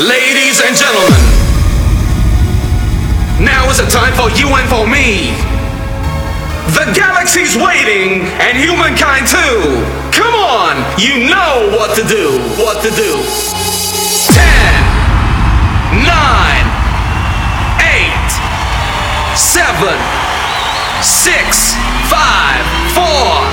Ladies and gentlemen, now is the time for you and for me. The galaxy's waiting, and humankind too. Come on, you know what to do, what to do. Ten, nine, eight, seven, six, five, four,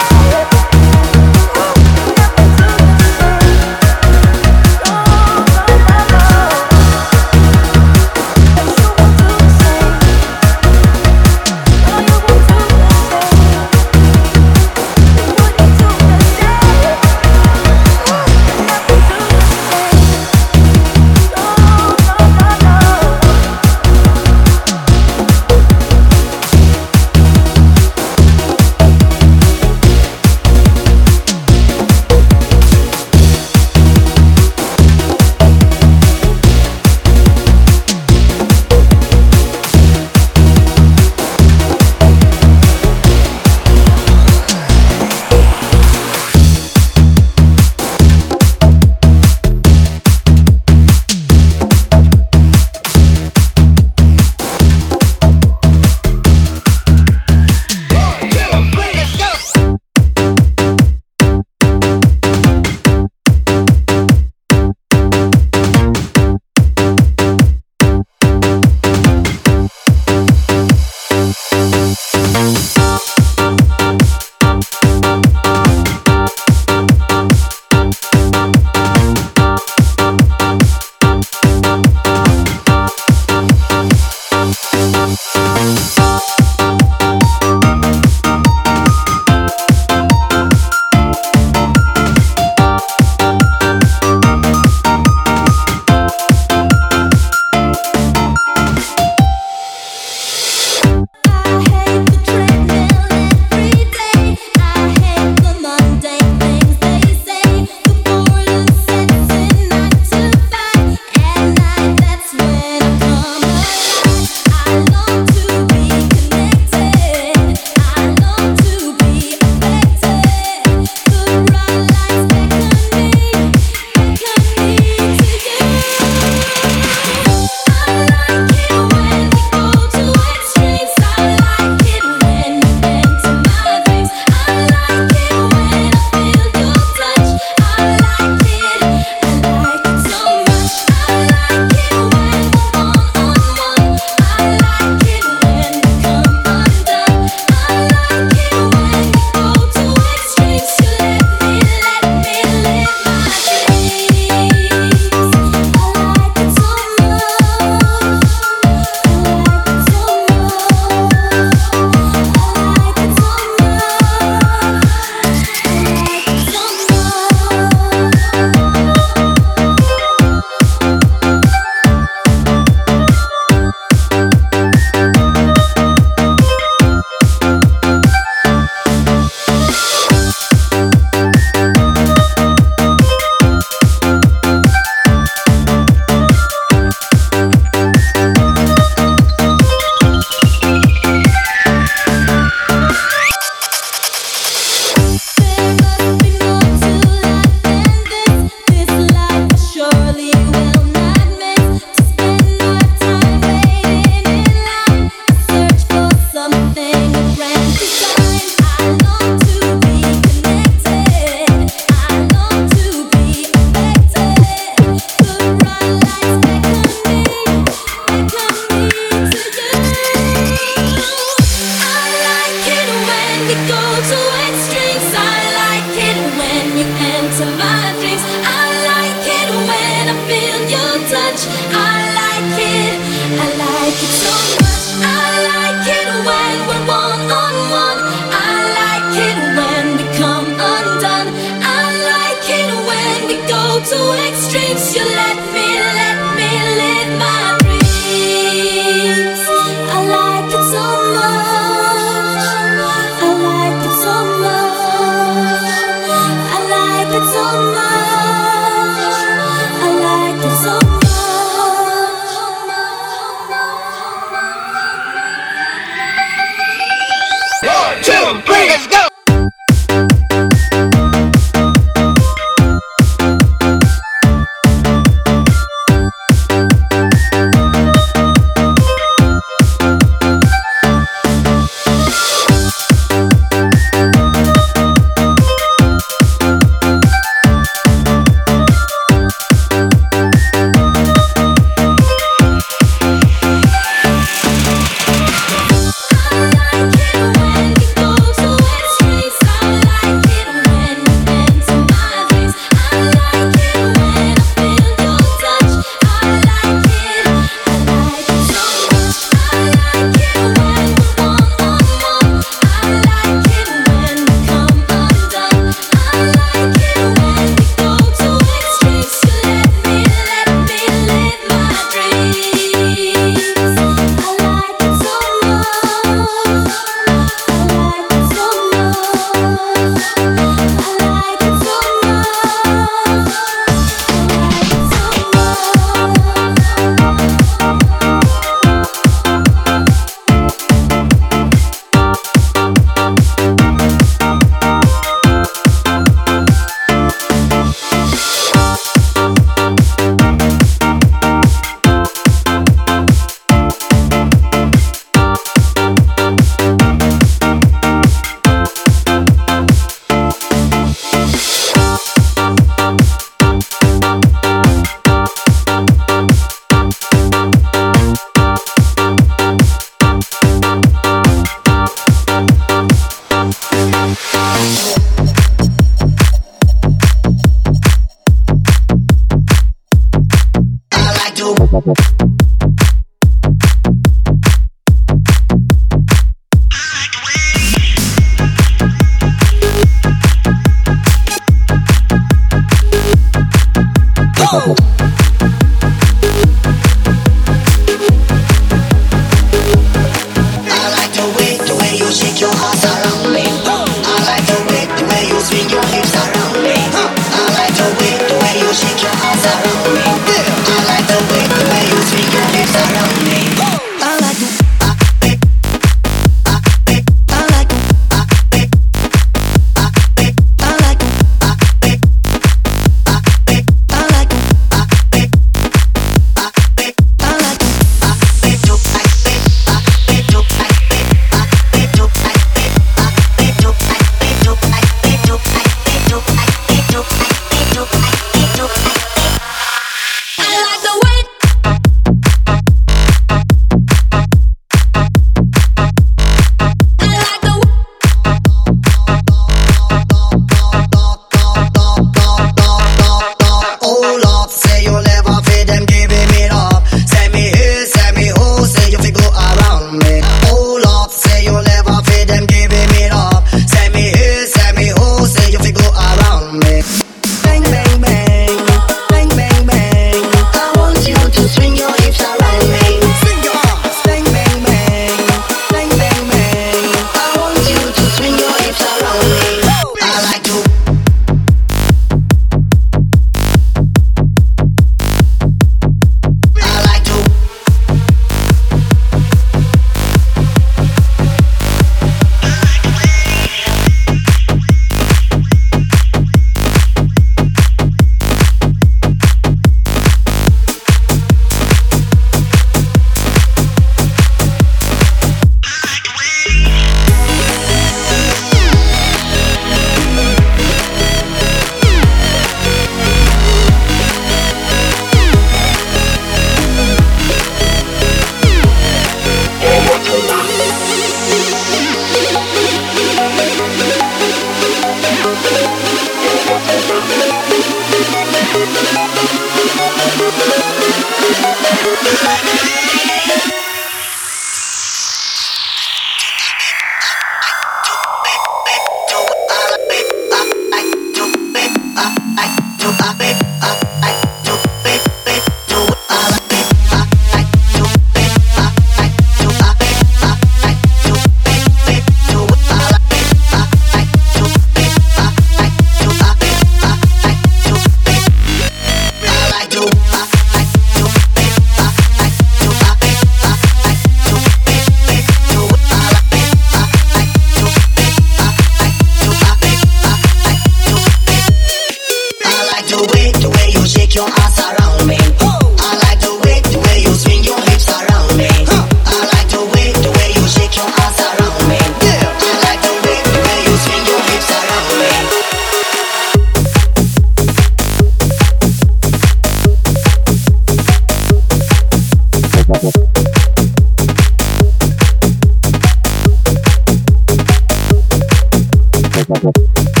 Gracias.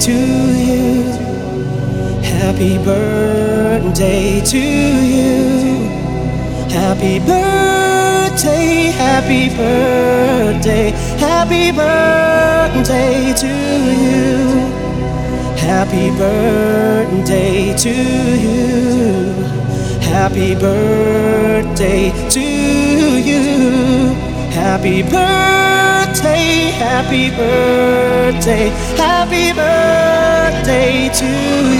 To you. Happy birthday to you. Happy birthday, happy birthday, happy birthday to you. Happy birthday to you. Happy birthday to you. Happy birthday, happy birthday, happy birthday to you.